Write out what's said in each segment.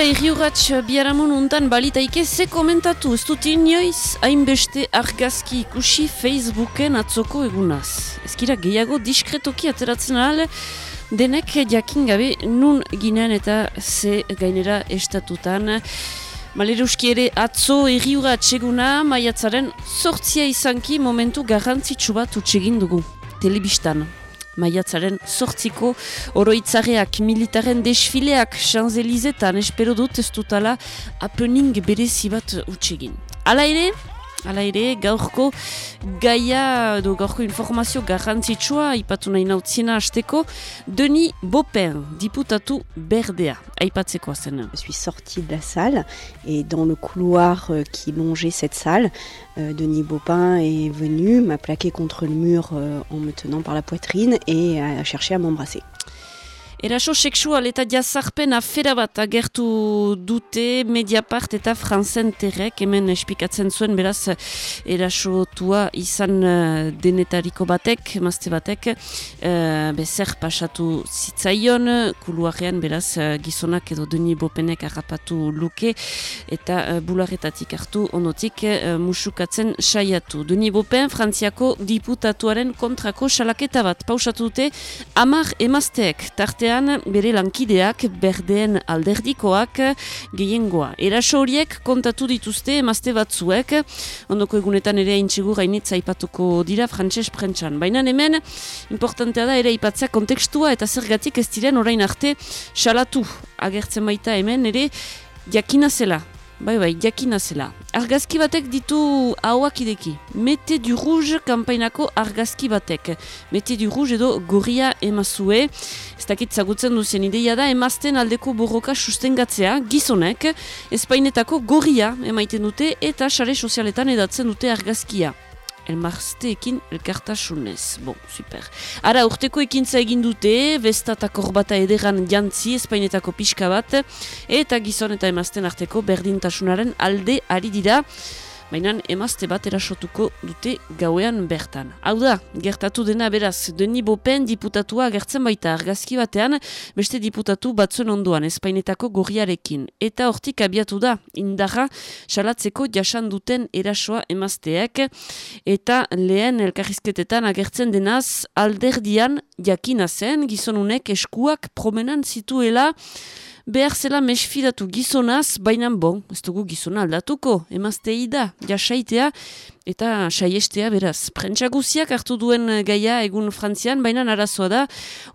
Eta irriuratx biaramon untan balitaike ze komentatu ez dut inoiz hainbeste argazki ikusi Facebooken atzoko egunaz. Ezkira gehiago diskretoki ateratzen ahal denek jakin gabe nun ginen eta ze gainera estatutan. Maleruski ere atzo irriuratx eguna maiatzaren sortzia izanki momentu garrantzitsu bat utxegin dugu. Telebistan maiatzaren sortziko oroitzareak militaren desfileak Champs-Elizetan espero dut ez dutala apening berezi bat utxegin. Hala ere, Hala ere, gaurko gaia, do, gaurko informazio garrantzitsua, ipatu nahi nautzina hasteko, Denis Bopin, diputatu berdea, aipatzeko zen. Je suis sorti de la salle, et dans le couloir euh, qui longeait cette salle, euh, Denis Bopin est venu, m'a plaqué contre le mur euh, en me tenant par la poitrine et a cherché à m'embrasser. Eraso sexual eta jazarpen afera bat agertu dute Mediapart eta Franzenterrek hemen espikatzen zuen beraz erasotua izan uh, denetariko batek, mazte batek, uh, bezer pasatu zitzaion, kuluarean beraz uh, gizonak edo Deni Bopenek harrapatu luke eta bularetatik hartu onotik uh, musukatzen saiatu. Deni Bopen, Frantziako diputatuaren kontrako salaketa bat pausatu dute, amar emazteek. Tartea bere lankideak berdeen alderdikoak gehiengoa. Eraso horiek kontatu dituzte emazte batzuek, ondoko egunetan ere haintxegur gainitza ipatuko dira frantses prentsan. Baina hemen, importantea da ere ipatzea kontekstua eta zergatik ez diren orain arte salatu agertzen baita hemen ere jakina zela Bai, bai, jakina zela. Argazki batek ditu hauak ideki. Mete du rouge kampainako argazki batek. Mete du rouge edo gorria emazue. Ez dakit zagutzen duzen ideia da, emazten aldeko borroka sustengatzea, gizonek, espainetako gorria emaiten dute eta sare sozialetan edatzen dute argazkia elmarzteekin elkartasunez. Bon, super. Ara, urteko ekintza egin dute, besta eta korbata ederan jantzi espainetako pixka bat, eta gizon eta emazten arteko berdintasunaren alde ari dira. Baina emazte bat erasotuko dute gauean bertan. Hau da, gertatu dena beraz, Deni Bopen diputatua gertzen baita argazki batean, beste diputatu batzuen ondoan, espainetako gorriarekin. Eta hortik abiatu da, indarra, salatzeko jasan duten erasoa emazteak, eta lehen elkarrizketetan agertzen denaz, alderdian jakina zen, gizonunek eskuak promenan zituela, behar zela mesfidatu gizonaz, baina bon, ez dugu gizona aldatuko, emaztei da, jasaitea, eta saiestea beraz. Prentsaguziak hartu duen gaia egun frantzian, baina arazoa da,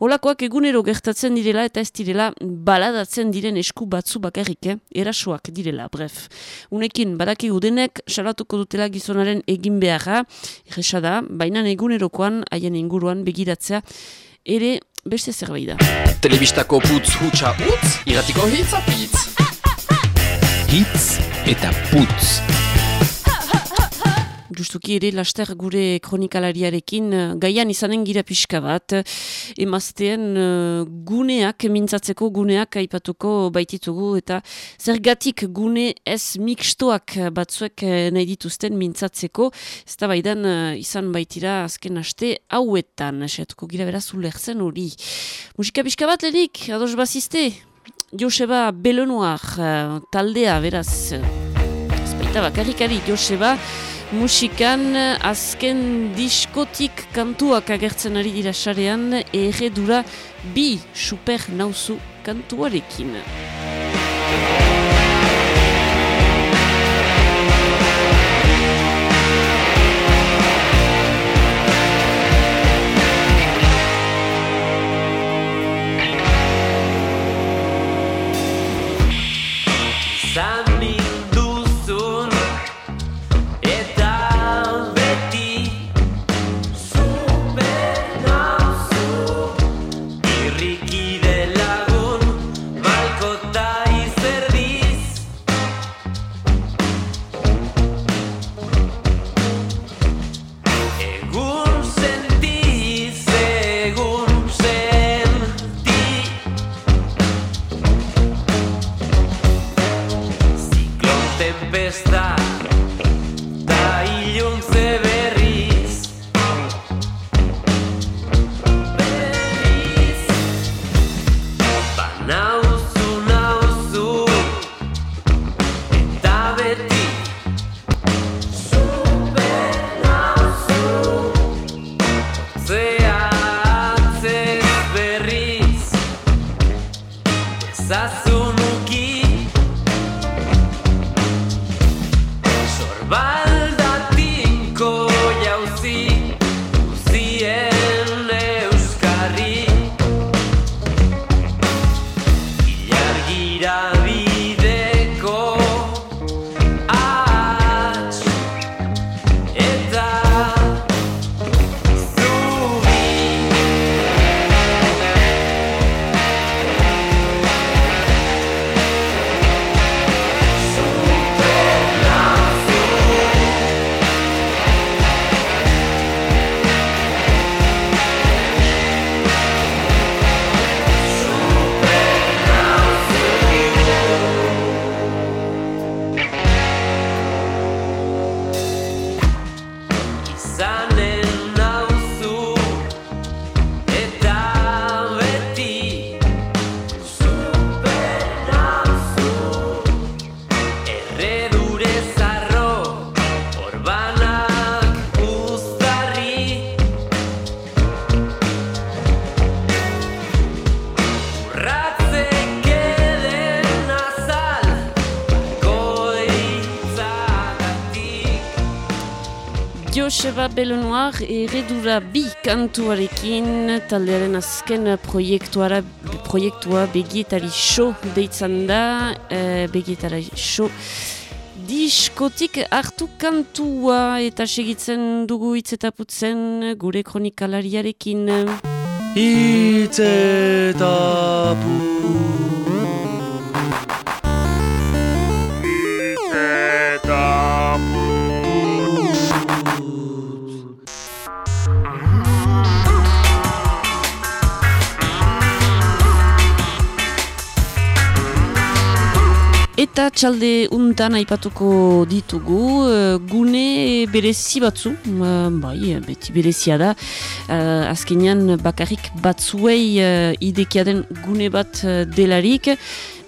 olakoak egunero gertatzen direla eta ez direla baladatzen diren esku batzu bakarrik, eh? erasoak direla, bref. Unekin, badakigu denek, salatuko dutela gizonaren egin beharra, irresa baina egunerokoan, haien inguruan begiratzea, ere beste zerbait da. Telebistako putz hutsa utz, iratiko hitz apitz. Hitz eta putz. Justuki ere laster gure kronikalariarekin eh, gaian izanen gira pixka bat emazteen uh, guneak, mintzatzeko guneak aipatuko baititugu eta zergatik gune ez mikstoak batzuek eh, nahi dituzten mintzatzeko ez da baidan izan baitira azken aste hauetan. Esatuko gira beraz ulerzen hori. Musika pixka bat lehenik, ados bazizte? Joseba Belonoar taldea beraz. Ez baita bakarrikari Joseba musikan azken diskotik kantuak agertzen ari dira sarean erredura bi super nauzu kantuarekin. Joseba Belonoir erredura bi kantuarekin taldearen azken proiektuara, proiektua begietari show deitzan da, e, begietari show diskotik hartu kantua eta segitzen dugu hitz eta putzen gure kronikalariarekin. Hitz eta txalde untan aipatuko ditugu, uh, gune berezi batzu, uh, bai, beti berezia da, uh, azkenean bakarrik batzuei uh, idekia den gune bat uh, delarik,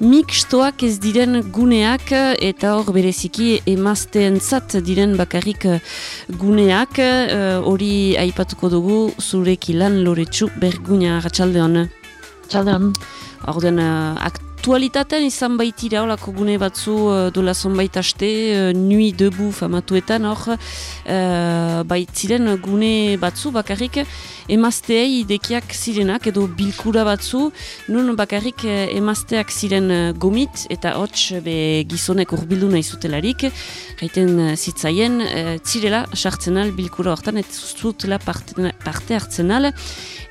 mixtoak ez diren guneak eta hor bereziki emazteen zat diren bakarrik guneak, hori aipatuko dugu zureki lan loretsu berguna txalde hon. Txalde hon. Aktualitatean izan baitira olako gune batzu uh, dola zonbait aste, uh, nui debu famatuetan hor, uh, baitziren gune batzu bakarrik emazteei dekiak zirenak edo bilkura batzu, nun bakarrik emazteak ziren gomit eta hots be gizonek urbildu nahi zutelarik, gaiten zitzaien, uh, zirela sartzen al bilkura hortan, eta zutela parte, parte hartzen al,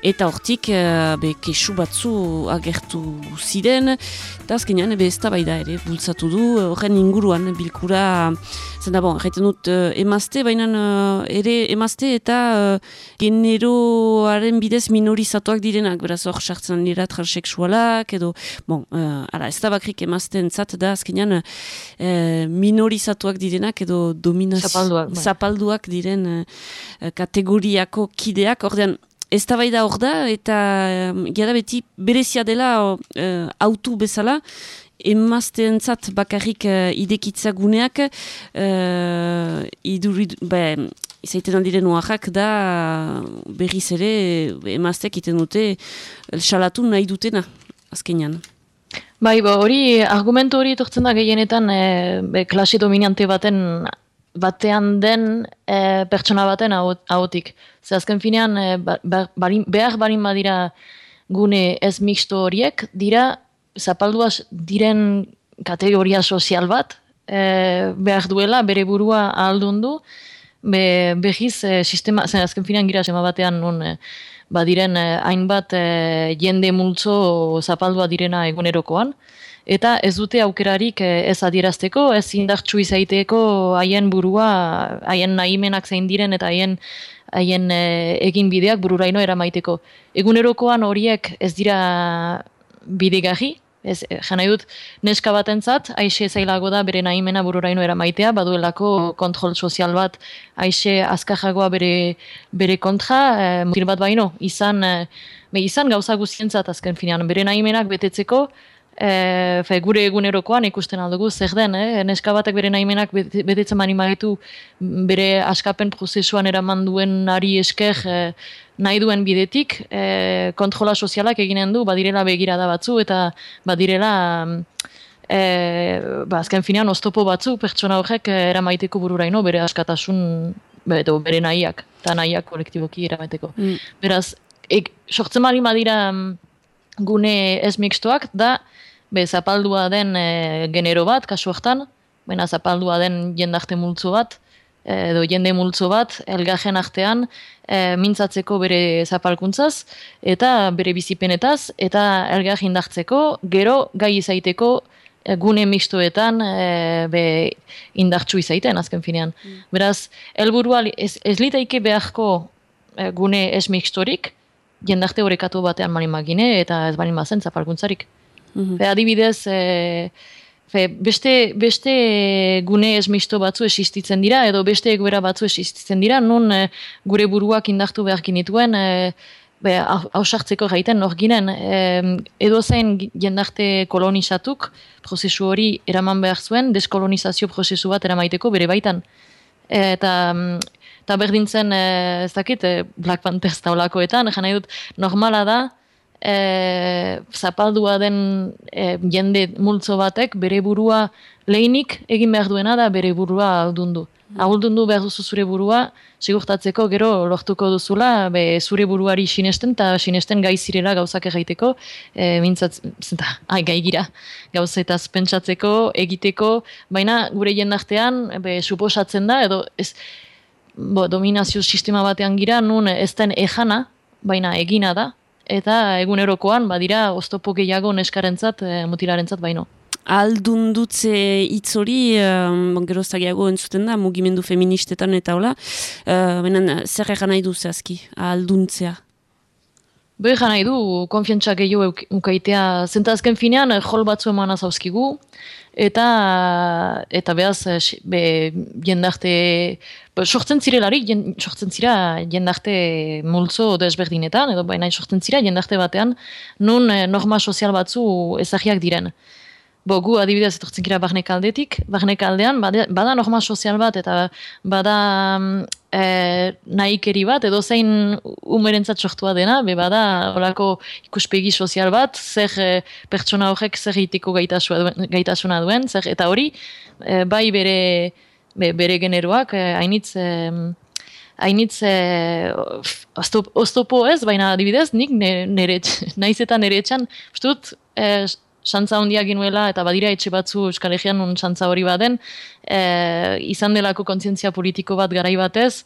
eta hortik uh, be kesu batzu agertu ziren, Eta azkenean, ebe ez da ere, bultzatu du, horren inguruan, bilkura, zen da bon, jaiten dut, uh, emazte, baina uh, ere emazte eta generoaren bidez minorizatuak direnak, beraz hor sartzen dira transexualak, edo, bon, ara, ez da bakrik emazte entzat da, azkenean, minorizatuak direnak, edo dominazio... Zapalduak. Bai. Zapalduak diren kategoriako kideak, ordean, ez da hor da, eta um, beti berezia dela uh, autu bezala, emazteentzat bakarrik uh, idekitza guneak, uh, idurid, be, izaiten handiren oaxak da berriz ere emazteak iten dute salatu nahi dutena, azkenean. Bai, hori argumentu hori etortzen da gehienetan e, klase dominante baten batean den e, pertsona baten ahotik. Ze azken finean, e, ba, ba, behar barin badira gune ez mixto horiek, dira zapalduaz diren kategoria sozial bat, e, behar duela bere burua aldundu, be, behiz e, sistema, zen azken finean gira sema batean nun, e, badiren hainbat e, jende multzo zapaldua direna egunerokoan, eta ez dute aukerarik eh, ez adierazteko, ez indartsu izaiteko haien burua, haien nahimenak zein diren eta haien haien eh, egin bideak bururaino eramaiteko. Egunerokoan horiek ez dira bidegarri, ez eh, jana dut neska batentzat aixe zailago da bere nahimena bururaino eramaitea, baduelako kontrol sozial bat aixe azkajagoa bere, bere kontra, e, bat baino, izan, e, izan gauza guztientzat azken finean, bere nahimenak betetzeko, E, fe, gure egunerokoan ikusten aldugu, zer den, eh? neska batek bere nahimenak betetzen mani maitu bere askapen prozesuan eraman duen ari esker e, nahi duen bidetik, e, kontrola sozialak eginen du, badirela begirada batzu eta badirela e, ba, azken finean oztopo batzu pertsona horrek eramaiteko bururaino bere askatasun edo bere nahiak, eta nahiak kolektiboki eramateko. Mm. Beraz, ek, sortzen mali madira gune ez mixtoak, da, be zapaldua den e, genero bat, kasu hartan, baina zapaldua den jendarte multzo bat, e, edo jende multzo bat, elgajen artean, e, mintzatzeko bere zapalkuntzaz, eta bere bizipenetaz, eta elgar indartzeko, gero gai izaiteko e, gune mistoetan e, be indartsu izaiten, azken finean. Mm. Beraz, helburua ez, ez litaike beharko e, gune ez mixtorik, jendarte horrekatu batean mani magine, eta ez bani mazen zapalkuntzarik. -hmm. adibidez, e, fe, beste, beste gune esmisto batzu existitzen dira, edo beste egoera batzu existitzen dira, non e, gure buruak indahtu behar ginituen, e, hausartzeko gaiten nor ginen, e, edo zen jendarte kolonizatuk, prozesu hori eraman behar zuen, deskolonizazio prozesu bat eramaiteko bere baitan. eta eta berdintzen ez dakit Black Panthers taulakoetan, jana dut normala da e, zapaldua den e, jende multzo batek bere burua lehinik egin behar duena da bere burua aldundu. Aguldundu behar duzu zure burua, sigurtatzeko gero lortuko duzula, be, zure buruari sinesten eta sinesten gai zirela gauzak egiteko, e, mintzat, zenta, ai, gai gira, gauzetaz pentsatzeko, egiteko, baina gure jendartean, be, suposatzen da, edo ez, bo, dominazio sistema batean gira, nun ez den ejana, baina egina da, eta egunerokoan badira oztopo gehiago neskarentzat, e, mutilarentzat baino aldundutze hitz hori, um, gero zagiago entzuten da, mugimendu feministetan eta hola, uh, benen, zer egan nahi du zehazki, alduntzea? Be egan nahi du, konfiantza gehiago ukaitea, zenta azken finean, jol batzu eman azauskigu, eta eta behaz, be, jendarte, be, sortzen zirelari, jen, sortzen zira jendarte multzo desberdinetan, edo baina sortzen zira jendarte batean, nun eh, norma sozial batzu ezagiak diren. Bo, gu adibidez etortzen kira barnek aldetik, barnek aldean, bada, norma sozial bat, eta bada e, nahikeri bat, edo zein umerentzat sortua dena, be bada olako ikuspegi sozial bat, zer e, pertsona horrek zer egiteko gaitasuna duen, zer, eta hori, e, bai bere, bere generoak, e, hainitz, e, hainitz e, oztopo ez, baina adibidez, nik nire, naiz eta nire etxan, ustut, e, santza handia ginuela eta badira etxe batzu Euskal Herrian un santza hori baden, e, izan delako kontzientzia politiko bat garai batez,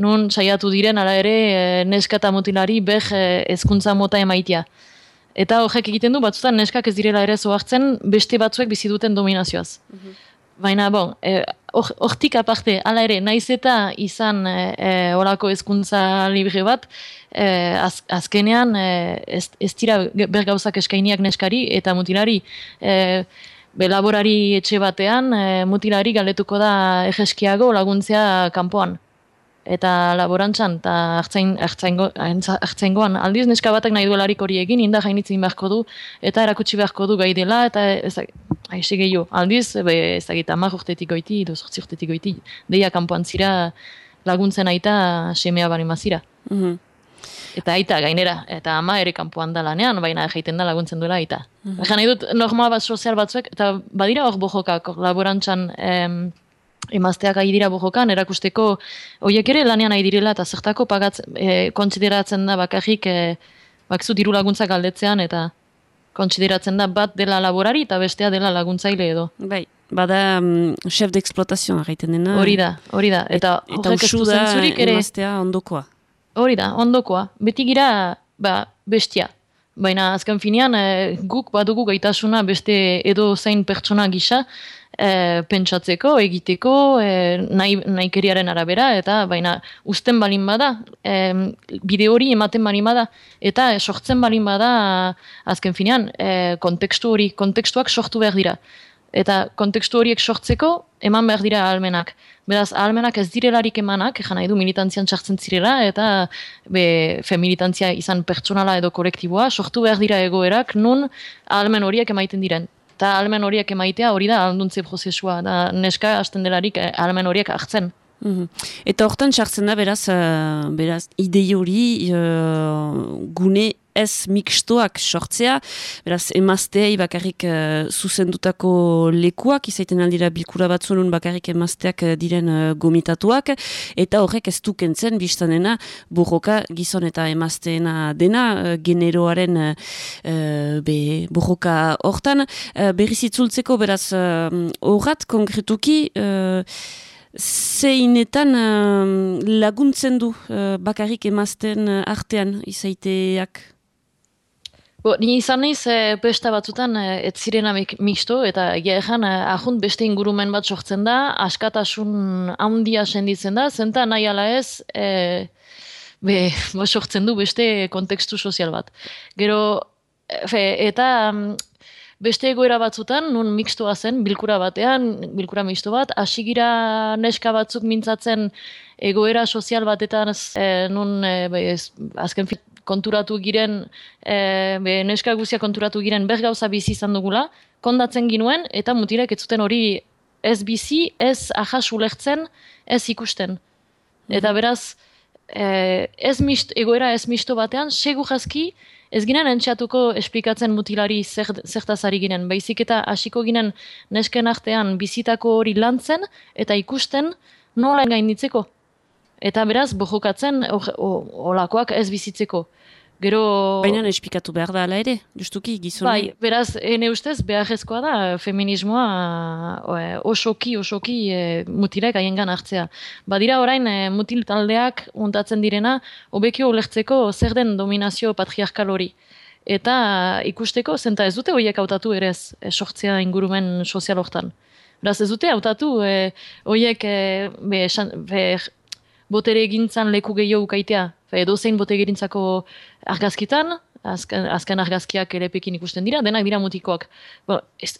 nun saiatu diren ala ere e, neska eta motilari beh e, ezkuntza mota emaitia. Eta horrek egiten du batzutan neskak ez direla ere zoartzen beste batzuek bizi duten dominazioaz. Mhm. Baina, bon, hortik aparte, ala ere, naiz eta izan e, e, orako ezkuntza libre bat, e, az, azkenean e, ez, ez dira bergauzak eskainiak neskari eta mutilari e, belaborari etxe batean, e, mutilari galetuko da egeskiago laguntzea kanpoan eta laborantzan eta hartzaingoan aldiz neska batek nahi duelarik hori egin inda jainitzen beharko du eta erakutsi beharko du gai dela eta ez haisi gehiago. Aldiz be, ez da gita amak urtetik goiti edo sortzi urtetik goiti deia kanpoan zira laguntzen aita semea bari mazira mm eta aita gainera eta ama ere kanpoan da lanean baina jaiten da laguntzen duela aita. Mm -hmm. nahi dut normal bat sozial batzuek eta badira hor bojokak laborantzan em, emazteak ari dira bojokan, erakusteko horiek ere lanean ari direla eta zertako pagatzen, e, kontsideratzen da bakarrik e, bakzu diru laguntzak aldetzean eta kontsideratzen da bat dela laborari eta bestea dela laguntzaile edo. Bai, bada um, chef de explotación dena. Hori da, hori da. Eta, Et, eta usu da emaztea ondokoa. Hori da, ondokoa. Beti gira, ba, bestia. Baina azken finean, e, guk badugu gaitasuna beste edo zain pertsona gisa, e, pentsatzeko, egiteko, e, nahi, nahi arabera, eta baina uzten balin bada, e, bide hori ematen balin bada, eta sortzen balin bada, azken finean, e, kontekstu hori, kontekstuak sortu behar dira. Eta kontekstu horiek sortzeko, eman behar dira almenak. Beraz, almenak ez direlarik emanak, ejan nahi du militantzian txartzen zirela, eta be, femilitantzia izan pertsonala edo kolektiboa, sortu behar dira egoerak, nun almen horiek emaiten diren eta almen horiek emaitea hori da alduntze prozesua, da neska hasten delarik eh, almen horiek hartzen. Mm Eta hortan sartzen da beraz, uh, beraz idei hori uh, gune ez mixtoak sortzea, beraz emazteai bakarrik uh, zuzendutako lekuak, izaiten aldira bilkura batzunun bakarrik emazteak uh, diren uh, gomitatuak, eta horrek ez dukentzen biztanena burroka gizon eta emazteena dena uh, generoaren uh, be, burroka hortan. Uh, berrizitzultzeko beraz horrat uh, konkretuki Zeinetan laguntzen du uh, bakarrik emazten artean izaiteak? Bo, ni izan nahiz, e, besta batzutan e, ez zirena mixto, eta egia ezan, e, ahunt beste ingurumen bat sortzen da, askatasun handia senditzen da, zenta nahi ala ez, e, be, bo, sortzen du beste kontekstu sozial bat. Gero, fe, eta beste egoera batzutan, nun mixtoa zen, bilkura batean, bilkura mixto bat, asigira neska batzuk mintzatzen egoera sozial batetan, e, nun, e, be, ez, azken konturatu giren, e, be, neska guzia konturatu giren ber gauza bizi izan dugula, kondatzen ginuen, eta mutirek ez zuten hori ez bizi, ez ahas ulertzen, ez ikusten. Eta mhm. beraz, e, ez mist, egoera ez misto batean, segu jazki, ez ginen entxatuko esplikatzen mutilari zer, zertazari ginen. Baizik eta hasiko ginen nesken artean bizitako hori lantzen eta ikusten nola gainditzeko. Eta beraz, bojokatzen olakoak ez bizitzeko. Gero... Baina espikatu behar da ala ere, justuki gizona. Bai, beraz, ene ustez, beharrezkoa da feminismoa e, osoki, osoki e, mutilek aiengan hartzea. Badira orain e, mutil taldeak untatzen direna, obekio ulertzeko zer den dominazio patriarkal hori. Eta ikusteko, zenta ez dute horiek hautatu ere ez, e, sortzea ingurumen sozial hortan. Beraz, ez dute hautatu e, horiek e, be, be, botere egintzan leku gehiago ukaitea. Edo zein botere egintzako argazkitan, azken, azken argazkiak elepekin ikusten dira, denak dira mutikoak. Bo, ez,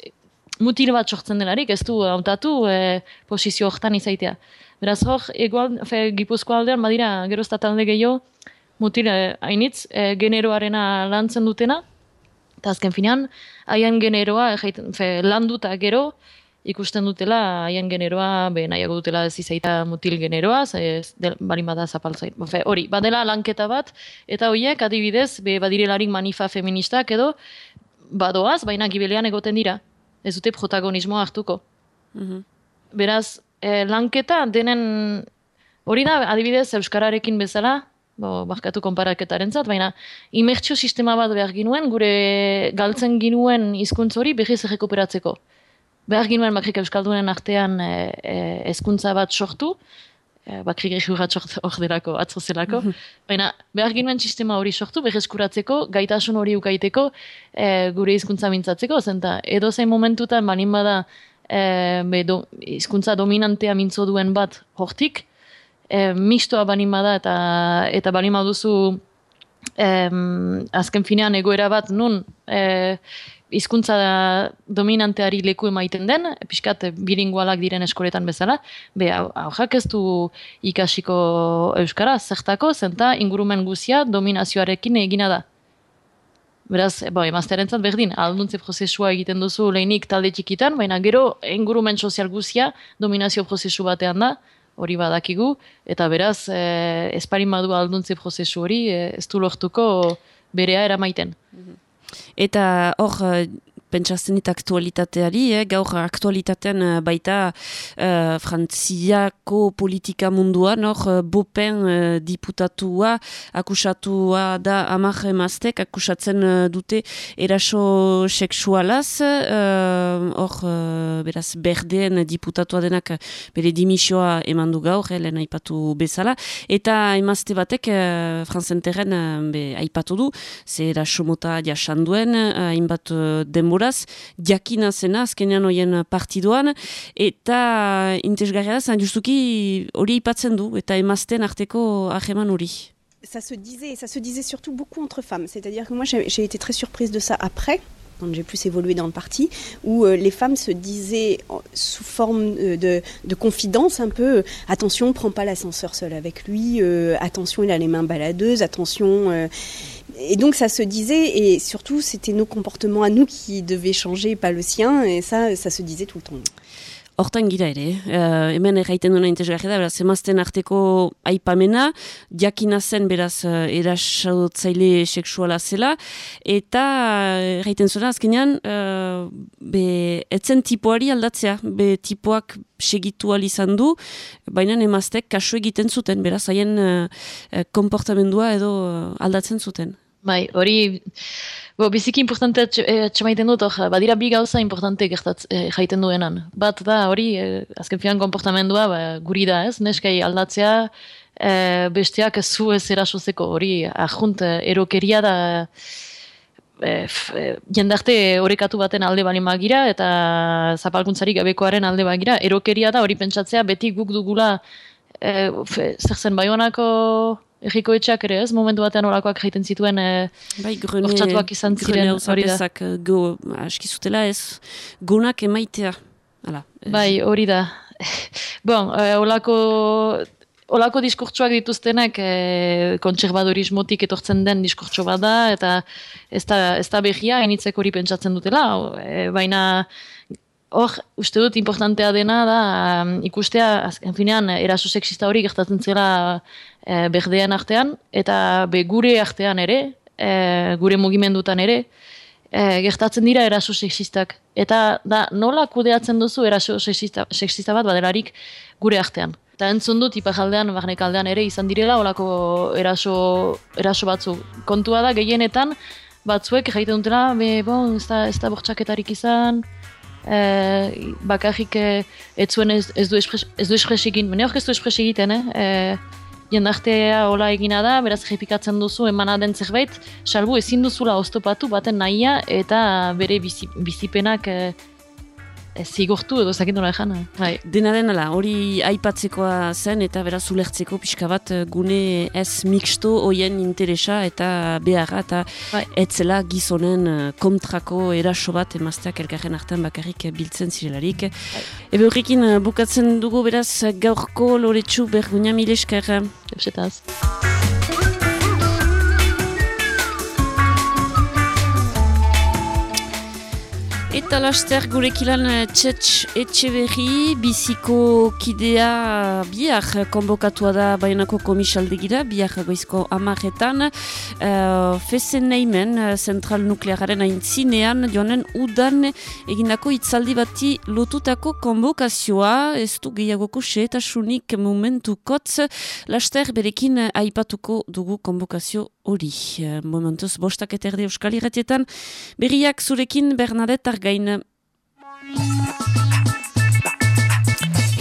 mutil bat sortzen delarik, ez du hautatu e, posizio horretan izaitea. Beraz hor, egual, fe, gipuzko aldean, badira, gero talde gehiago, mutil e, hainitz, e, generoarena lantzen dutena, eta azken finean, haien generoa, fe, landuta gero, ikusten dutela haien generoa, be nahiago dutela ez izaita mutil generoa, ez bali bada zapaltzain. Hori, badela lanketa bat, eta horiek adibidez, be badirelarik manifa feministak edo, badoaz, baina gibelean egoten dira. Ez dute protagonismoa hartuko. Mm Beraz, e, lanketa denen, hori da, adibidez, Euskararekin bezala, bo, barkatu konparaketaren zat, baina imertxo sistema bat behar ginuen, gure galtzen ginuen hizkuntz hori behiz errekuperatzeko behar ginoen bakrik euskaldunen artean e, e, ezkuntza bat sortu, e, bakrik egurat hor delako, atzo zelako, mhm. baina behar ginoen sistema hori sortu, berrezkuratzeko, gaitasun hori ukaiteko, e, gure hizkuntza mintzatzeko, zenta edo zein momentutan balin bada e, be, do, hizkuntza dominantea mintzo duen bat hortik, e, mistoa balin bada eta, eta balin baduzu azken finean egoera bat nun e, hizkuntza dominanteari leku emaiten den, pixkat bilingualak diren eskoletan bezala, be aurrak ez du ikasiko euskara zertako, zenta ingurumen guzia dominazioarekin egina da. Beraz, bo, emazterentzat berdin, alduntze prozesua egiten duzu lehenik talde txikitan, baina gero ingurumen sozial guzia dominazio prozesu batean da, hori badakigu, eta beraz, eh, esparin badu alduntze prozesu hori, eh, ez du lortuko berea eramaiten. Eta hor, eh, pentsatzen dit aktualitateari, eh? gaur aktualitatean eh, baita uh, frantziako politika munduan, hor bopen uh, diputatua akusatua da amak emaztek, akusatzen dute eraso seksualaz, hor uh, beraz berdeen diputatua denak bere dimisioa eman du gaur, helen aipatu bezala, eta emazte batek uh, franzenterren uh, aipatu du, ze eraso mota jasan duen, hainbat uh, denbora, ça se disait surtout beaucoup entre femmes. C'est-à-dire que moi, j'ai été très surprise de ça après, quand j'ai plus évolué dans le parti, où euh, les femmes se disaient sous forme euh, de, de confidence un peu euh, attention, prends pas l'ascenseur seul avec lui, attention, il a les mains baladeuses, attention. Et donc ça se disait, et surtout c'était nos comportements à nous qui devaient changer, pas le sien, et ça, ça se disait tout le temps. Hortan gira ere, uh, hemen erraiten duena intezgarri da, beraz, emazten arteko aipamena, jakina zen beraz uh, erasotzaile seksuala zela, eta uh, erraiten zuena azkenean, uh, be, etzen tipoari aldatzea, be tipoak segitu izan du, baina emaztek kasu egiten zuten, beraz, haien uh, komportamendua edo aldatzen zuten. Bai, hori, bo, biziki importante txemaiten dut, oh, badira bi gauza importante gertat eh, jaiten duenan. Bat da, hori, eh, azken fian komportamendua ba, guri da, ez? Neskai aldatzea, eh, besteak zu ez erasozeko, hori, ahunt, eh, erokeria da, eh, eh, jendarte horrekatu baten alde bali magira, eta zapalkuntzari gabekoaren alde bagira, erokeria da, hori pentsatzea, beti guk dugula, eh, zer zen bai Eriko etxak ere ez, momentu batean orakoak jaiten zituen e, bai, izan ziren hori da. Eh, go, askizutela ez, gonak emaitea. Hala, bai, hori da. bon, e, olako, olako diskurtsuak dituztenak e, kontserbadorismotik etortzen den diskurtso bat da, eta ez da, ez da behia, enitzek hori pentsatzen dutela, e, baina hor, uste dut importantea dena da ikustea, azken finean, eraso sexista hori gertatzen zela e, berdean artean, eta be gure artean ere, e, gure mugimendutan ere, e, gertatzen dira eraso sexistak. Eta da, nola kudeatzen duzu eraso sexista, sexista bat badelarik gure artean. Eta entzun dut, ipajaldean, aldean ere izan direla, olako eraso, eraso batzu. Kontua da, gehienetan, batzuek jaiten dutela, be, bon, ez da, ez da bortxaketarik izan, e, bakarrik e, ez zuen ez, ez du espres egin, hor ez du espres egiten, eh? E, jendartea hola egina da, beraz repikatzen duzu emana den zerbait, salbu ezin duzula oztopatu baten nahia eta bere bizipenak Ez zigortu edo zakin dola ezan. Bai. Dena denala, hori aipatzekoa zen eta beraz ulertzeko pixka bat eh, gune ez mixto hoien interesa eta beharra eta bai. etzela gizonen eh, kontrako eraso bat emazteak elkarren artean bakarrik biltzen zirelarik. Bai. Ebe horrekin eh, bukatzen dugu beraz gaurko loretsu bergunia mileskar. Epsetaz. Eta laster gurekilan eh, txetx etxe berri, biziko kidea biak konbokatua da baionako komisaldegira, biak goizko amarretan. Uh, Fezen neimen, eh, zentral nukleararen aintzinean, joanen udan egindako itzaldi bati lotutako konbokazioa, ez du gehiagoko xe eta sunik momentu kotz, laster berekin aipatuko dugu konbokazio hori. Momentuz, bostak eta euskal irratietan, berriak zurekin Bernadette gain.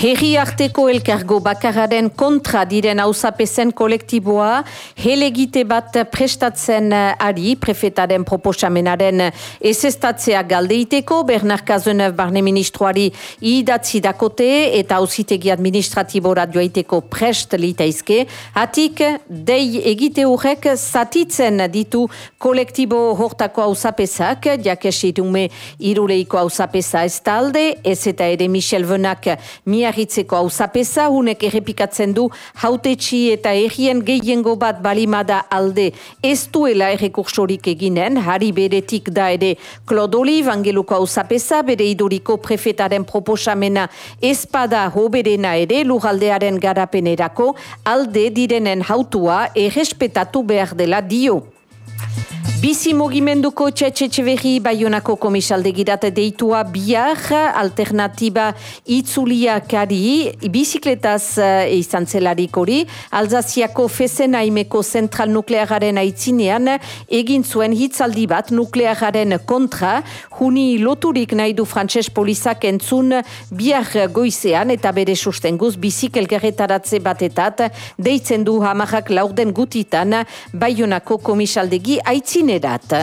Herri arteko elkargo bakararen kontra diren hausapezen kolektiboa helegite bat prestatzen ari prefetaren proposamenaren ezestatzea galdeiteko Bernard Kazenev barne ministroari idatzi dakote eta hausitegi administratibora joaiteko prest litaizke. Hatik dei egite horrek zatitzen ditu kolektibo hortako hausapesak jakesitume iruleiko hausapesa ez talde ez eta ere Michel Venak mia miarritzeko hau zapesa, hunek errepikatzen du hautetxi eta errien gehiengo bat balimada alde. Ez duela errekursorik eginen, hari beretik da ere. Klodoli, vangeluko hau zapesa, bere iduriko prefetaren proposamena. Espada hoberena ere lugaldearen garapenerako alde direnen hautua errespetatu behar dela dio. Bizi mugimenduko txetxetxe behi baionako komisalde girate deitua bihar alternatiba itzuliakari bizikletaz uh, izan zelarik hori. Alzaziako fezen aimeko zentral nukleararen aitzinean egin zuen hitzaldi bat nukleararen kontra. Juni loturik nahi du frantses polizak entzun bihar goizean eta bere sustenguz bizik elgerretaratze batetat deitzen du hamarrak laurden gutitan baionako komisaldegi aitzine erat.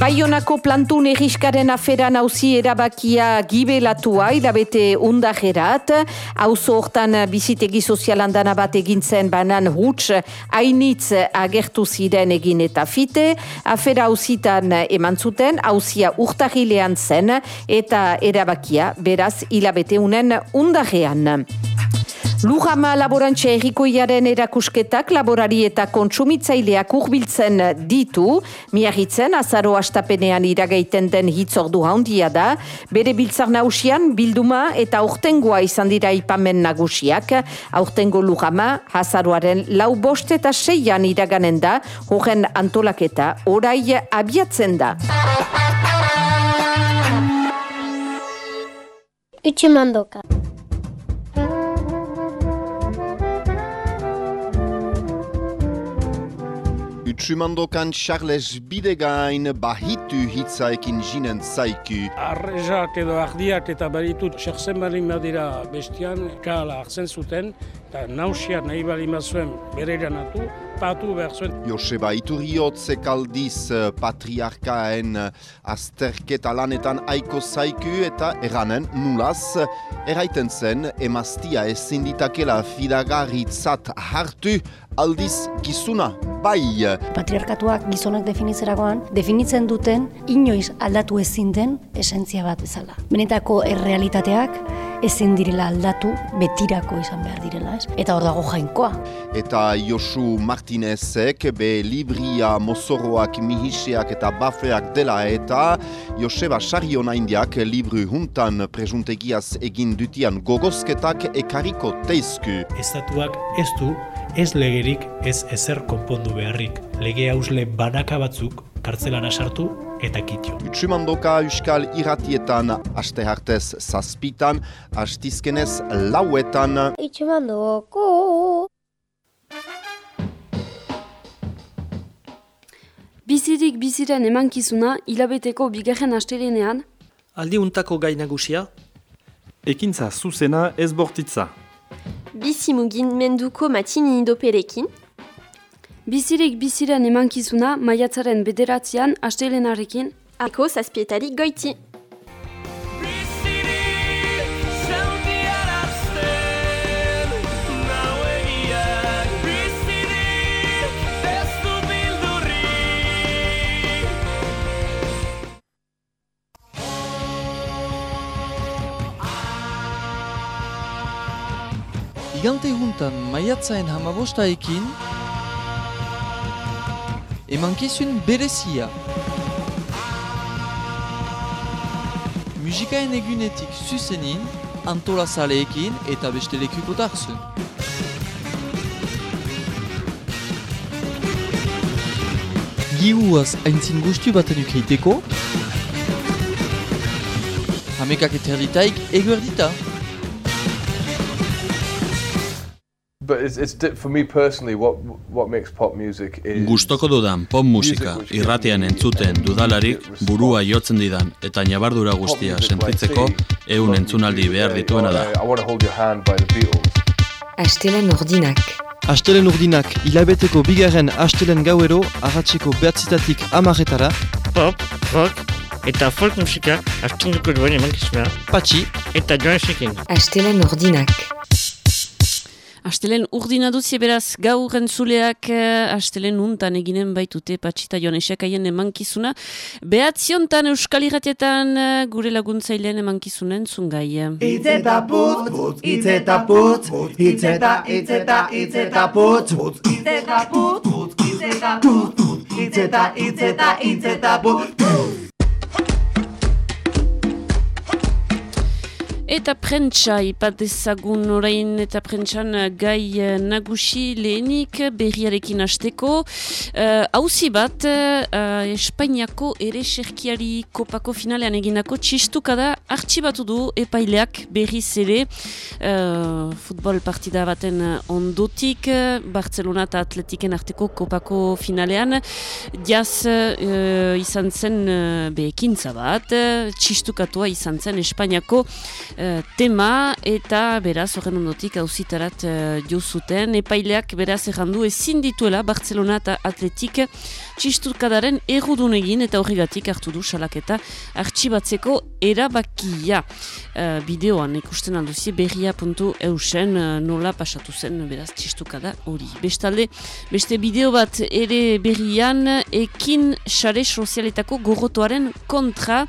Baionako plantun egiskaren aferan hauzi erabakia gibelatua idabete undajerat. Hauzo hortan bizitegi sozialandana bat egintzen banan huts hainitz agertu ziren egin eta fite. Afera hauzitan eman zuten, hauzia urtahilean zen eta erabakia beraz hilabete unen undajean. Lujama laborantxe errikoiaren erakusketak laborari eta kontsumitzaileak urbiltzen ditu, miagitzen azaro astapenean iragaiten den hitzordu handia da, bere biltzar nausian bilduma eta aurtengoa izan dira ipamen nagusiak, aurtengo Lujama azaroaren lau bost eta seian iraganen da, horren antolaketa orai abiatzen da. Utsumandoka. Utsumandokan Charles Bidegain bahitu hitzaekin jinen zaiku. Arrezak edo ardiak eta baritut txerzen balin badira bestian, kala hartzen zuten, eta nausia nahi balin bazuen bere ganatu, patu behar zuen. Joseba Iturriot zekaldiz eh, patriarkaen eh, azterketa lanetan aiko zaiku eta eranen nulaz, eraiten zen emaztia ezin ditakela fidagarritzat hartu aldiz gizuna bai. Patriarkatuak gizonak definitzerakoan, definitzen duten inoiz aldatu ezin den esentzia bat bezala. Benetako errealitateak ezin direla aldatu betirako izan behar direla, ez? Eta hor dago jainkoa. Eta Josu Martinezek be libria mozoroak mihiseak eta bafeak dela eta Joseba Sariona indiak libru juntan presuntegiaz egin dutian gogozketak ekariko teizku. Estatuak ez du ez legerik ez ezer konpondu beharrik. Lege hausle banaka batzuk kartzelana sartu eta kitio. Utsumandoka Euskal Iratietan aste hartez zazpitan, astizkenez lauetan. Itxumandoko! Bizirik biziren emankizuna hilabeteko bigarren astelenean, Aldi untako gai nagusia, Ekintza zuzena ez bortitza. bizi mugimenduko matini doperekin, bizirik biziren emankizuna maiatzaren bederatzean astelenarekin, ako zazpietarik goiti. Igante juntan maiatzaen hamabostaekin emankizun berezia. Musikaen egunetik zuzenin, antola zaleekin eta beste lekukotarzun. Gihuaz aintzin guztu baten ukeiteko, hamekak eta erditaik eguerdita. Gustoko dudan pop musika irratean entzuten dudalarik burua jotzen didan eta ñabardura guztia sentitzeko ehun entzunaldi behar dituena da. Astelen ordinak. Astelen urdinak hilabeteko bigarren astelen gauero arratseko behatzitatik amarretara Pop, rock eta folk musika astunduko duen emankizuna. Patxi eta Joan Shekin. Astelen ordinak. Astelen urdina duzie beraz gaur entzuleak eh, astelen untan eginen baitute patxita joan esakaien emankizuna. Behatziontan euskal irratietan eh, gure laguntzailean emankizunen zungai. Itz eta putz, putz, itz eta putz, itz eta, itz eta, itz eta putz, putz, itz eta putz, putz, itz eta putz, putz, itz eta, itz eta, itz eta putz, Eta prentsa ipatezagun orain eta prentsan eh, gai eh, nagusi lehenik berriarekin hasteko. Hauzi bat, uh, Espainiako ere serkiari kopako finalean eginako txistuka da artxibatu du epaileak berriz ere uh, futbol partida baten ondotik Barcelona eta Atletiken arteko kopako finalean jaz uh, izan zen uh, behekintza bat, uh, txistukatua izan zen Espainiako uh, tema eta beraz horren ondotik hauzitarat uh, jo zuten epaileak beraz errandu ezin dituela Barcelona eta Atletik txistukadaren errudun egin eta horregatik hartu du salaketa artxibatzeko erabakia. Uh, bideoan ikusten alduzie berria.eusen uh, nola pasatu zen beraz txistukada hori. Bestalde, beste bideo bat ere berrian ekin sare sozialetako gorrotoaren kontra.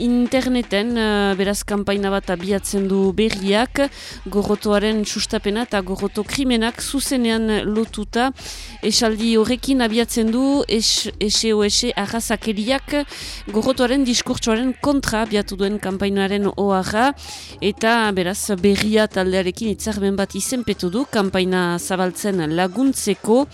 Interneten uh, beraz kanpaina bat abiatzen du berriak gorrotoaren sustapena eta gorroto krimenak zuzenean lotuta. Esaldi horrekin abiatzen du SOS arrazakeriak gorrotoaren diskurtsoaren kontra abiatu duen kanpainaren oaga eta beraz berria taldearekin itzarmen bat izenpetu du kanpaina zabaltzen laguntzeko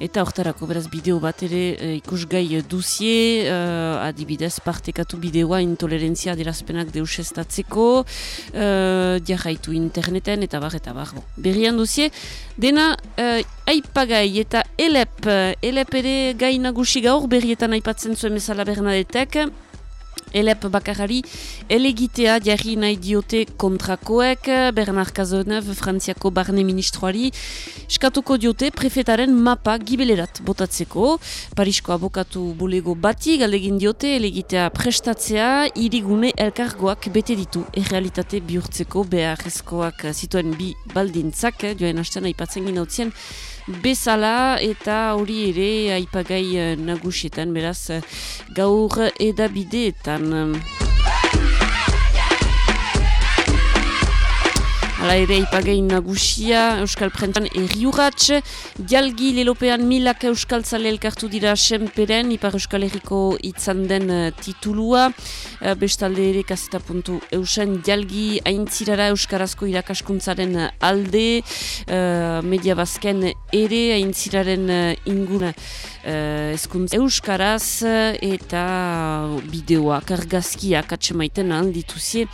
eta hortarako beraz bideo bat ere e, ikusgai duzie uh, adibidez partekatu bideoa intolerantzia adierazpenak deusestatzeko uh, jarraitu interneten eta bar eta bar berrian duzie dena uh, aipagai eta elep. Elep ere gai nagusi gaur berrietan aipatzen zuen bezala bernadetek Elep bakarari elegitea jarri nahi diote kontrakoek, Bernard Cazeneuve, Frantziako barne ministroari, eskatuko diote prefetaren mapa gibelerat botatzeko. Parisko abokatu bulego bati galdegin diote elegitea prestatzea, irigune elkargoak bete ditu errealitate bihurtzeko beharrezkoak zituen bi baldintzak, joen hastean aipatzen ginautzien, bezala eta hori ere aipagai nagusietan beraz gaur edabideetan. Hala ere ipagein nagusia Euskal Prentan erriuratx, dialgi lelopean milak Euskal Zale elkartu dira senperen, ipar Euskal Herriko itzan den uh, titulua, uh, bestalde ere kaseta puntu eusen dialgi aintzirara Euskarazko irakaskuntzaren alde, uh, media bazken ere aintziraren inguna uh, Euskaraz eta bideoak, argazkiak atxemaiten aldituzie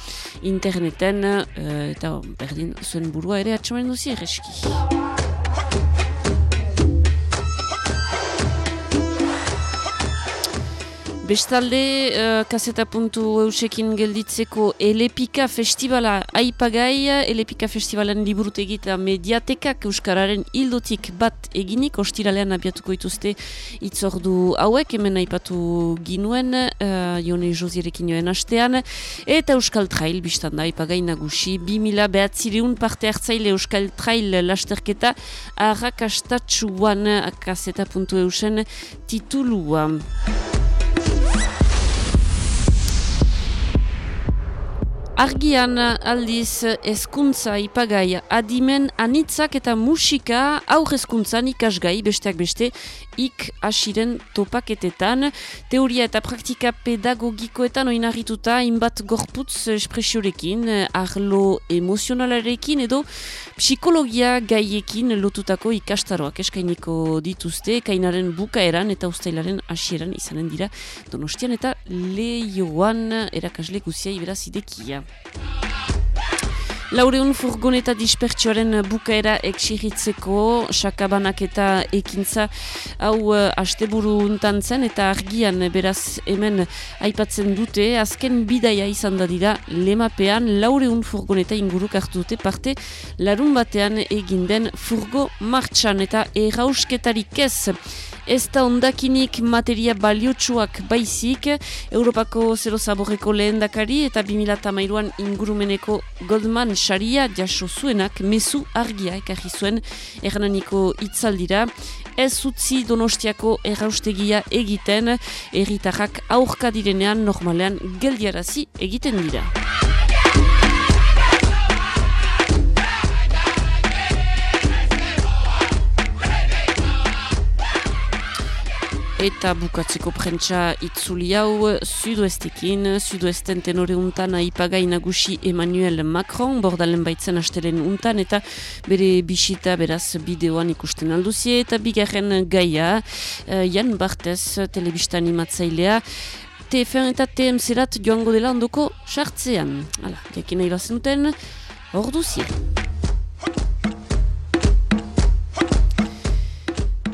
interneten uh, eta berdin zuen burua ere atxamaren duzi erreski. Bestalde, uh, kaseta puntu eusekin gelditzeko Elepika Festivala aipagai, Elepika Festivalen liburutegi eta mediatekak Euskararen hildotik bat eginik, ostiralean abiatuko ituzte itzordu hauek, hemen aipatu ginuen, uh, Jone Josierekin joen astean, eta Euskal Trail, biztan da, aipagai nagusi, 2000 behatzireun parte hartzaile Euskal Trail lasterketa, arrakastatxuan kaseta puntu eusen titulua. Argian aldiz ezkuntza ipagai adimen anitzak eta musika aur ezkuntzan ikasgai besteak beste ik asiren topaketetan. Teoria eta praktika pedagogikoetan oinarrituta inbat gorputz espresiorekin, arlo emozionalarekin edo psikologia gaiekin lotutako ikastaroak eskainiko dituzte, kainaren bukaeran eta ustailaren asieran izanen dira donostian eta lehioan erakasle guzia iberaz idekia. Laureun furgoneta dispertsioaren bukaera eksiritzeko sakabanak eta ekintza hau uh, asteburu untan zen eta argian beraz hemen aipatzen dute azken bidaia izan da dira lemapean laureun furgoneta inguruk hartu dute parte larun batean egin den furgo martxan eta errausketarik ez. Ez da ondakinik materia baliotsuak baizik, Europako zero zaborreko lehen dakari eta 2008an ingurumeneko Goldman Sharia jaso zuenak mesu argia ekarri zuen errananiko itzaldira. Ez utzi donostiako erraustegia egiten, erritarrak aurka direnean normalean geldiarazi egiten dira. Eta bukatzeko prentsa itzuli hau sudoestekin, sudoesten tenore untan aipagai nagusi Emmanuel Macron, bordalen baitzen astelen untan, eta bere bisita beraz bideoan ikusten alduzie, eta bigarren gaia, uh, Jan Bartez, telebista animatzailea, TFN eta TMZ-rat joango dela ondoko sartzean. Hala, jakin nahi bazen hor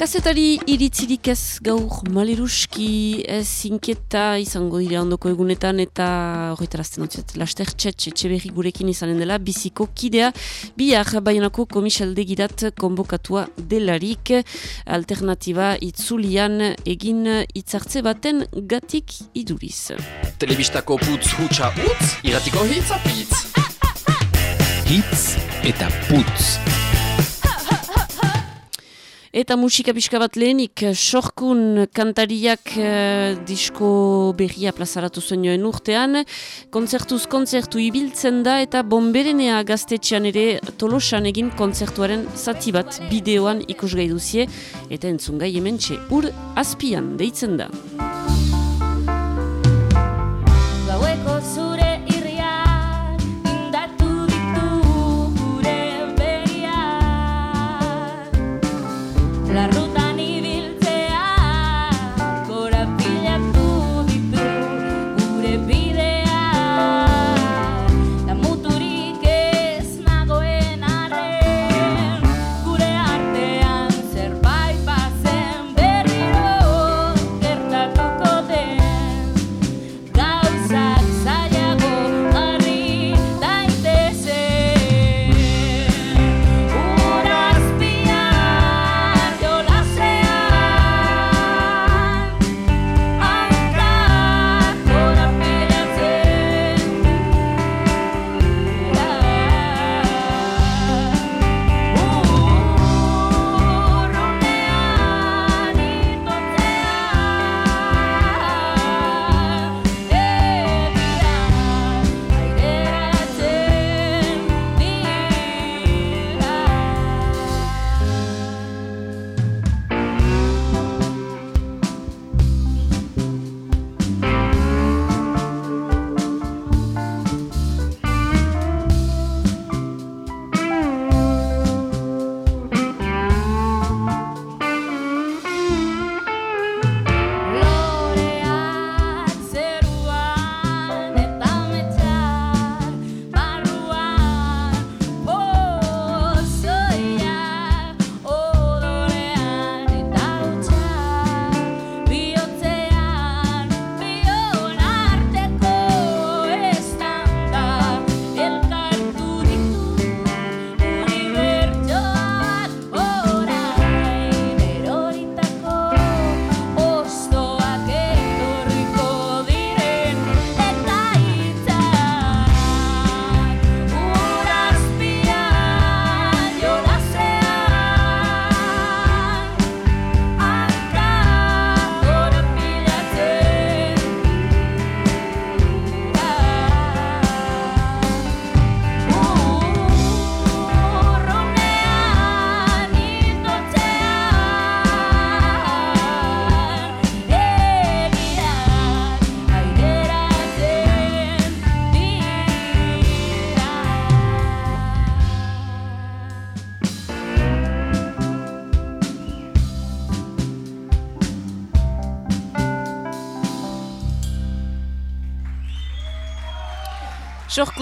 Kazetari iritzirik ez gaur maleruski ez inketa izango dira ondoko egunetan eta horretarazten dut laster txetxe etxe gurekin izanen dela biziko kidea bihar baionako komisalde girat konbokatua delarik alternatiba itzulian egin itzartze baten gatik iduriz. Telebistako putz hutsa utz, iratiko hitz apitz. Hitz eta putz. Eta musika pixka bat lehenik, sorkun kantariak uh, disko berria plazaratu zuen joen urtean, kontzertuz kontzertu ibiltzen da eta bomberenea gaztetxean ere tolosan egin kontzertuaren zati bat bideoan ikusgai duzie, eta entzungai hemen txe ur azpian deitzen da.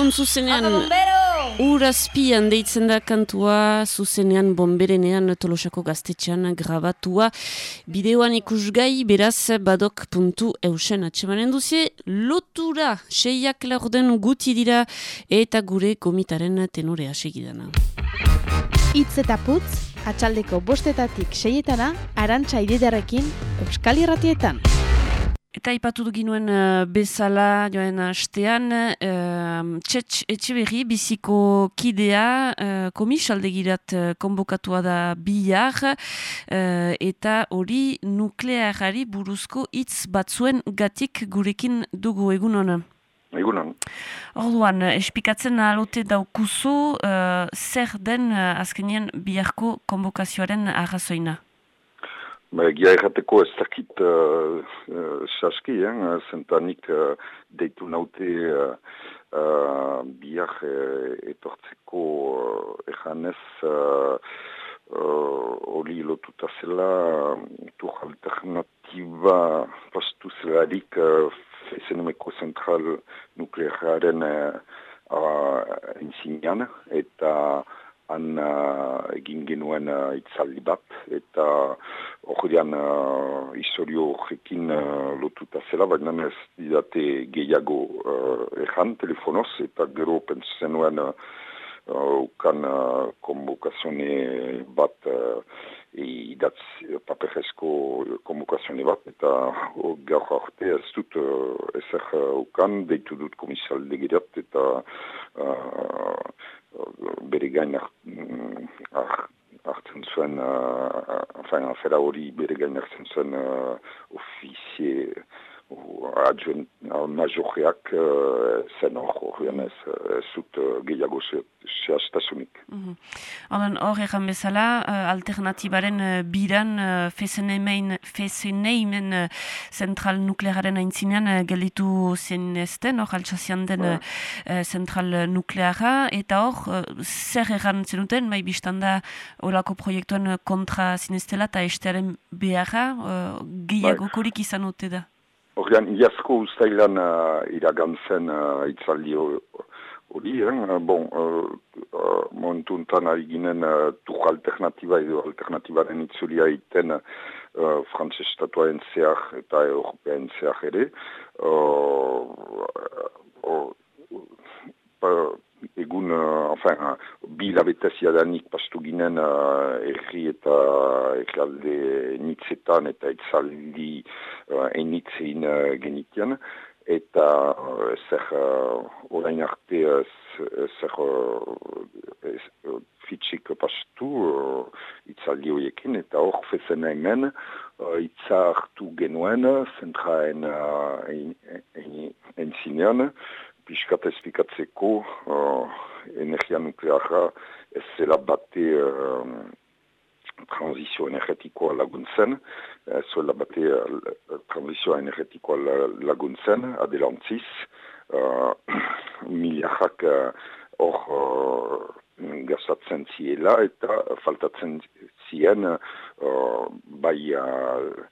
Sorkun zuzenean urazpian deitzen da kantua zuzenean bomberenean tolosako gaztetxean grabatua bideoan ikusgai beraz badok puntu eusen atxemanen duzie lotura seiak laurden guti dira eta gure komitaren tenorea segidana. Itz eta putz, atxaldeko bostetatik seietana, arantxa ididarekin, Euskal Irratietan. Eta ipatu ginuen uh, bezala joen astean, uh, txetx etxe biziko kidea, uh, komisaldegirat uh, konbokatua da bihar, uh, eta hori nuklearari buruzko hitz batzuen gatik gurekin dugu egun hona. Egunon. Orduan, espikatzen alote daukuzu, uh, zer den uh, azkenien biharko konbokazioaren arrazoina? Ba, egia errateko ez dakit uh, uh, saski, eh? zentanik uh, deitu naute uh, uh, bihar uh, etortzeko uh, ejanez uh, uh, lotuta zela uh, tur alternatiba pastu zelarik uh, fezenemeko zentral nuklearen uh, uh, eta han uh, egin genuen uh, itzaldi bat, eta horrean uh, historio horrekin uh, lotuta zela, baina ez didate gehiago uh, ejan telefonoz, eta gero pentsen nuen uh, ukan uh, konvokazione bat uh, idatz paperezko konvokazione bat, eta uh, gaur arte ez dut uh, ezer uh, ukan, deitu dut komisalde gerat, eta uh, bere gain hartzen zuen, uh, enfin, afera hori bere gain hartzen zuen uh, ofizie adjuen majoreak uh, zen hor horrean ez, ez zut uh, gehiago zehaztasunik. Mm -hmm. Hor egan bezala, uh, alternatibaren uh, biran uh, fezeneimen uh, zentral nuklearen aintzinean uh, gelitu zen ezten, hor altsazian den uh, zentral nukleara, eta hor uh, zer egan zenuten, bai biztanda horako proiektuan kontra zinestela eta estearen beharra uh, gehiago bai. korik izan ote da? Horrean, iasko ustailan uh, iragantzen uh, itzaldi hori, eh? bon, uh, uh, momentu enten ari ginen uh, tur alternatiba edo alternatibaren itzulia iten uh, frantzes estatuaren zehar eta european zehar ere. Uh, uh, uh, egun, uh, enfin, uh, bi labetez jadanik pastu ginen uh, erri eta erralde nitzetan eta itzaldi uh, enitzein uh, genitian, eta uh, zer uh, orain arte uh, zer uh, fitxik pastu uh, itzaldi horiekin, eta hor fezen hemen uh, itza hartu genuen, zentraen uh, en, en, en, en piskat espikatzeko uh, energia nuklearra ez zela bate uh, transizio energetikoa laguntzen, ez bate uh, transizio energetikoa laguntzen, adelantziz, uh, miliarrak hor uh, gazatzen ziela eta uh, uh,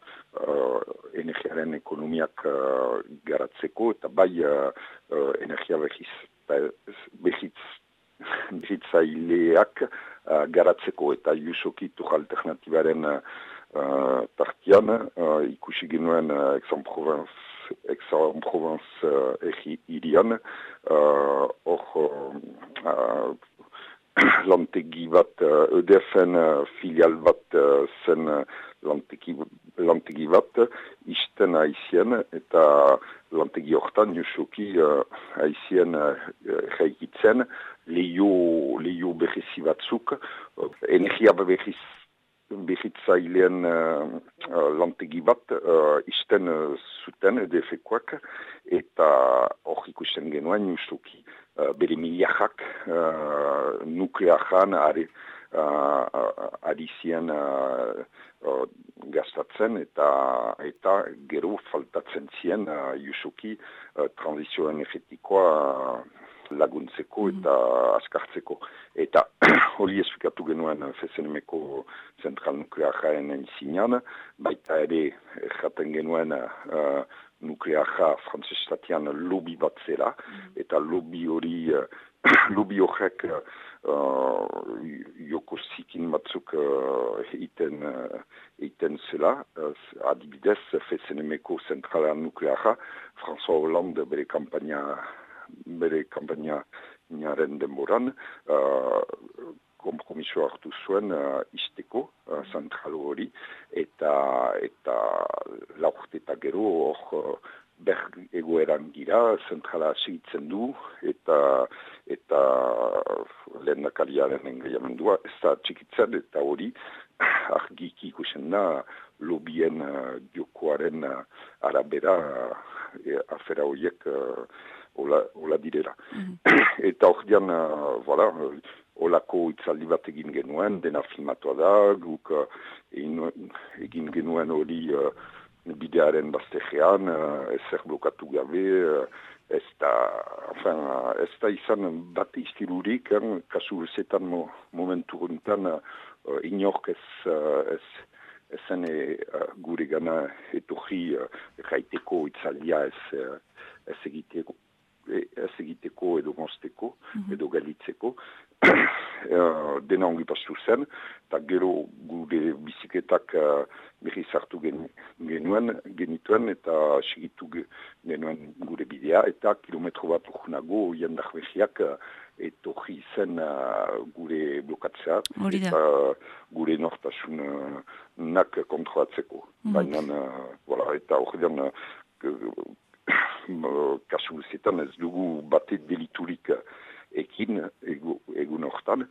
energiaren ekonomiak uh, garatzeko eta bai uh, uh, energia behiz, behitz, behitzaileak uh, garatzeko. Eta jusokitu alternatibaren uh, tartian uh, ikusi genuen uh, Aix-en-Provence Aix-en-Provence uh, irian hor uh, uh, lantegi bat uh, EDF-en uh, filial bat uh, zen uh, lantegi, lantegi bat isten haizien eta lantegi hortan jusuki uh, haizien uh, lehio, lehio berrizi batzuk uh, energia berriz behitzailean uh, lantegi bat uh, isten uh, zuten edefekoak eta hor ikusten genuen justuki uh, bere miliajak uh, nukleajan ari uh, adizien uh, uh, gastatzen eta eta gero faltatzen zien uh, jusuki uh, transizio energetikoa laguntzeko mm. eta askartzeko. Eta hori esfikatu genuen FSNMeko zentral nukleararen enzinean, baita ere jaten genuen uh, nuklearra frantzestatian lobby bat zela, eta lobby hori, lobby horrek uh, joko zikin batzuk uh, eiten, uh, eiten zela, uh, adibidez, FSNM-ko zentrala nuklearra, François Hollande bere kampaina bere kampaina niaren denboran, uh, kompromiso hartu zuen uh, isteko uh, zentralo hori, eta, eta laurte eta gero hor uh, ber egoeran gira, zentrala segitzen du, eta eta lehen dakariaren engaiamendua, ez da txikitzen, eta hori argiki ikusen da lobien uh, jokoaren uh, arabera uh, afera horiek uh, ola, ola direla. eta hor dian, uh, voilà, olako itzaldi bat egin genuen, dena filmatua da, guk uh, egin genuen hori uh, bidearen baztegean, uh, ezer blokatu gabe, uh, ez da, enfin, uh, ez da izan bat iztirurik, eh, kasu zetan mo, momentu guntan, uh, inork ez, uh, ez, ezen e, uh, gure gana etorri uh, gaiteko itzaldia ez, uh, ez egiteko ez egiteko edo mozteko, edo galitzeko. uh, dena ongi pastu zen, eta gero gure biziketak uh, berriz hartu gen, genuen, genituen, eta segitu genuen gure bidea, eta kilometro bat urnago jendak behiak uh, etorri zen uh, gure blokatzea, eta gure nortasun uh, nak kontrolatzeko. Mm. Baina, uh, voilà, eta hori den, uh, kasu zetan ez dugu bate deliturik ekin egu, egun hortan.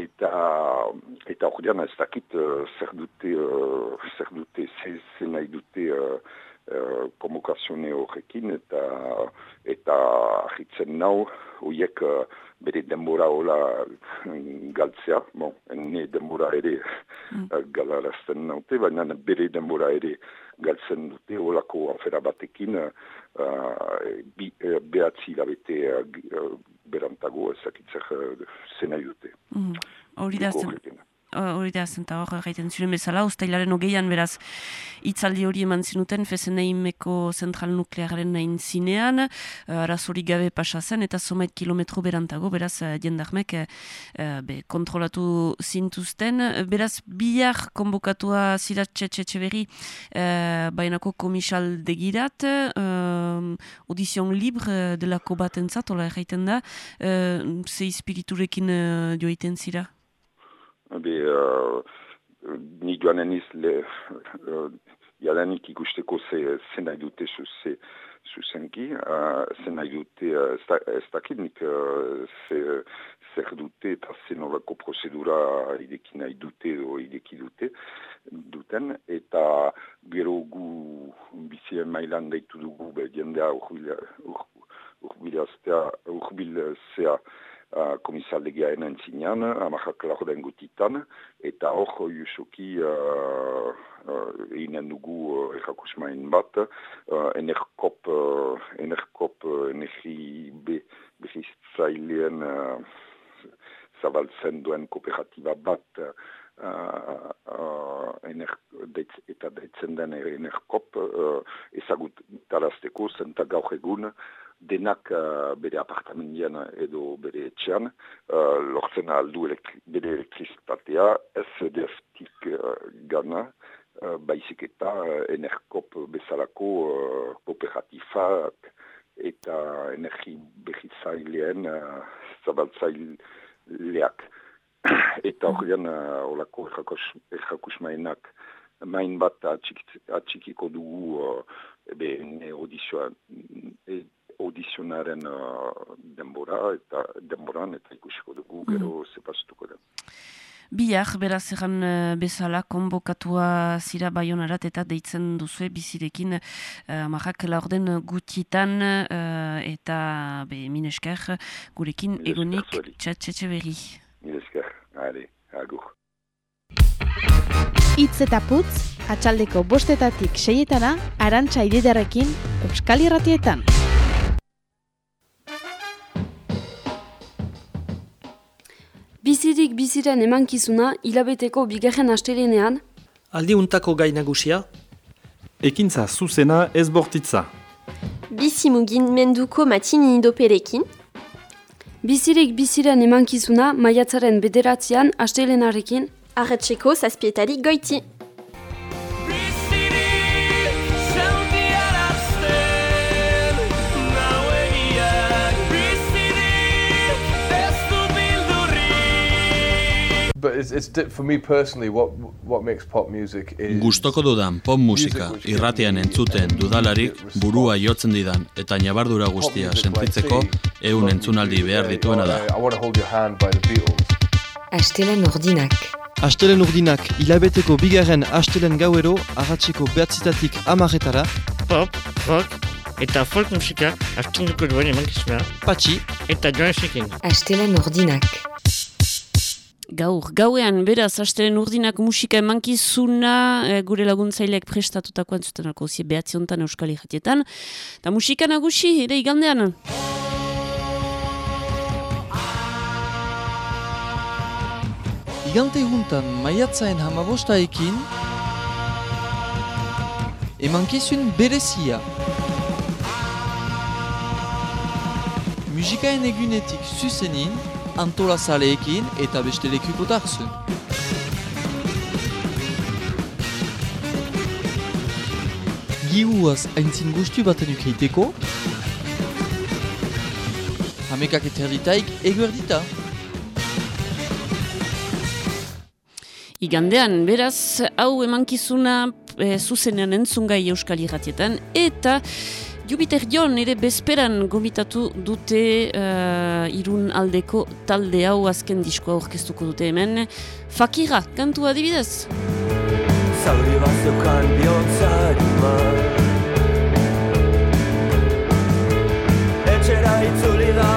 Eta eta ordean ez dakit uh, zer dute uh, zer dute zer nahi dute uh, uh, komokazione horrekin eta eta ahitzen nau hoiek uh, bere denbora hola galtzea, bon, ene denbora ere mm. galarazten naute, baina bere denbora ere galtzen dute holako afera batekin uh, bi, uh, behatzi labete uh, berantago ezakitzer uh, zena dute. Mm. Hori da hori da zenta hor gaiten ziren bezala, ustailaren hogeian beraz itzaldi hori eman zinuten feseneimeko zentral nuklearen nahin zinean, uh, arazori gabe pasa zen eta somait kilometro berantago, beraz uh, jendarmek uh, be, kontrolatu zintuzten, beraz bihar konbokatua ziratxe txetxe berri uh, bainako komisal degirat, uh, audizion libre delako bat entzat, hola erraiten da, uh, ze espiriturekin uh, joiten zira? Be, uh, ni joanen iz, le, uh, jadanik ikusteko ze, ze nahi dute zu, ze, zuzenki, uh, ze nahi dute, uh, ez dakit nik, uh, ze, zer dute eta ze nolako prozedura ideki nahi dute edo ideki dute, duten, eta gero gu bizien mailan daitu dugu, be, jendea urbilaztea, urbilzea, uh, komisaldegia enen zinean, amajak lago den gutitan, eta hor jusoki uh, uh, einen dugu uh, errakusmain bat, uh, enerkop, uh, enerkop uh, energi be, behitzailean uh, zabaltzen duen kooperatiba bat, uh, uh, ener, deitz, eta deitzen den enerkop uh, ezagut tarazteko zenta gaur egun, denak uh, bere apartamendian edo bere etxean, uh, lortzen aldu elektri, bere elektrizitatea, ez deftik uh, gana, uh, baizik eta uh, enerkop bezalako uh, kooperatifak eta energi behitzailean uh, zabaltzaileak. eta horrean uh, olako errakusmainak main bat atxikiko dugu uh, ebe, audizioan, e, audizionaren uh, denbora eta denboran eta ikusiko dugu gero mm. zepastuko den. Biak, beraz egan uh, bezala, konbokatua zira baionarat eta deitzen duzue bizirekin uh, marrak laurden gutitan uh, eta be, minesker gurekin egonik txatxetxe berri. Minesker, are, agur. Itz eta putz, atxaldeko bostetatik seietana, arantxa ididarekin, Euskal Irratietan. Bizirik biziren emankizuna hilabeteko bigarren astelenean. Aldi untako gai nagusia. Ekintza zuzena ez bortitza. Bizi menduko matini idoperekin. Bizirek biziren emankizuna maiatzaren bederatzean astelenarekin. Arretxeko zazpietarik goiti. Gustoko dudan pop musika irratean entzuten dudalarik burua jotzen didan eta nabardura guztia sentitzeko ehun entzunaldi behar dituena da. Astelen ordinak. Astelen urdinak, hilabeteko bigarren astelen gauero, agatzeko behatzitatik amaretara. Pop, rock, eta folk musika astunduko duen emankizuna. Patxi. Eta joan esekin. Astelen ordinak. Gaur, gauean, beraz, astelen urdinak musika emankizuna, e, gure laguntzaileak prestatutako entzuten alko zie behatziontan euskal irratietan. Eta musika nagusi, ere igandean. Igante juntan maiatzaen hamabostaekin emankizun berezia. Musikaen egunetik zuzenin, antola zaleekin eta beste lekuko tarzun. Gihuaz haintzin guztu baten ukeiteko, hamekak eterditaik eguerdita. Igandean, beraz, hau emankizuna e, zuzenean entzungai euskal irratietan, eta Jupiter Jon ere bezperan gomitatu dute uh, irun aldeko talde hau azken diskoa aurkeztuko dute hemen. Fakira, kantu adibidez? Zauri bat zeukan bihotzari Etxera itzuli da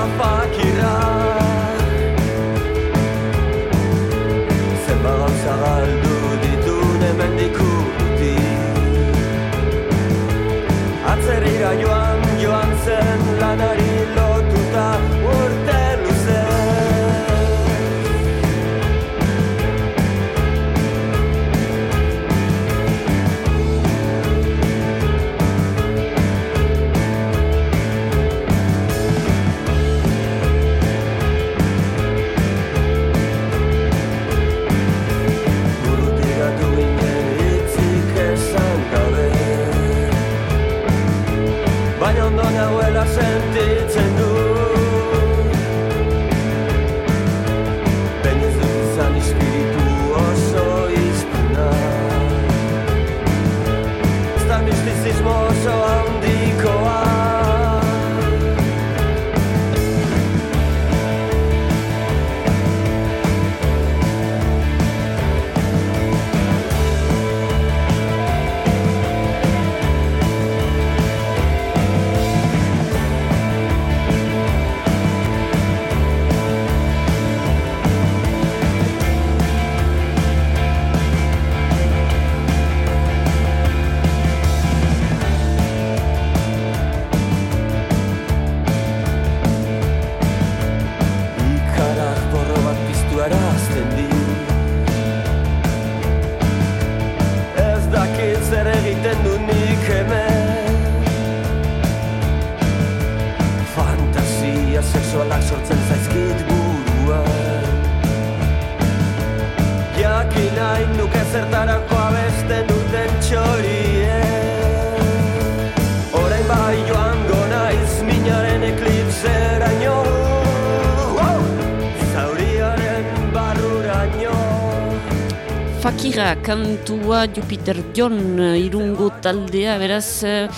Kantua Jupiter John irungo taldea, beraz eh,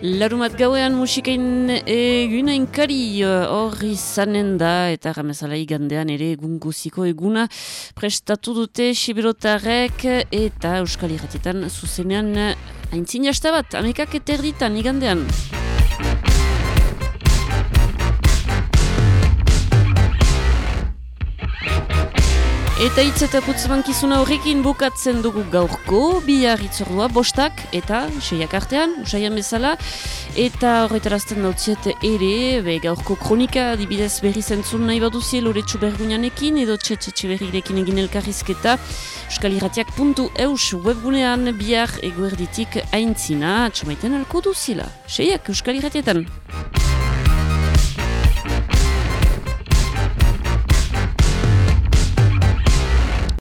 larumat gauean musikain eguna inkari eh, hor izanen da eta ramezala igandean ere egun guziko eguna prestatu dute Sibirotarek eta Euskal Iratietan zuzenean haintzin jastabat, amekak eterditan igandean. Eta hitz eta putzemankizuna horrekin bukatzen dugu gaurko, bihar itzordua bostak eta seiak artean, usaian bezala, eta horretarazten dautziet ere, be, gaurko kronika dibidez berri zentzun nahi baduzie loretsu bergunanekin, edo txetxe berrirekin egin elkarrizketa, euskaliratiak.eus webgunean bihar eguerditik aintzina, txamaiten alko duzila. Seiak, euskaliratietan.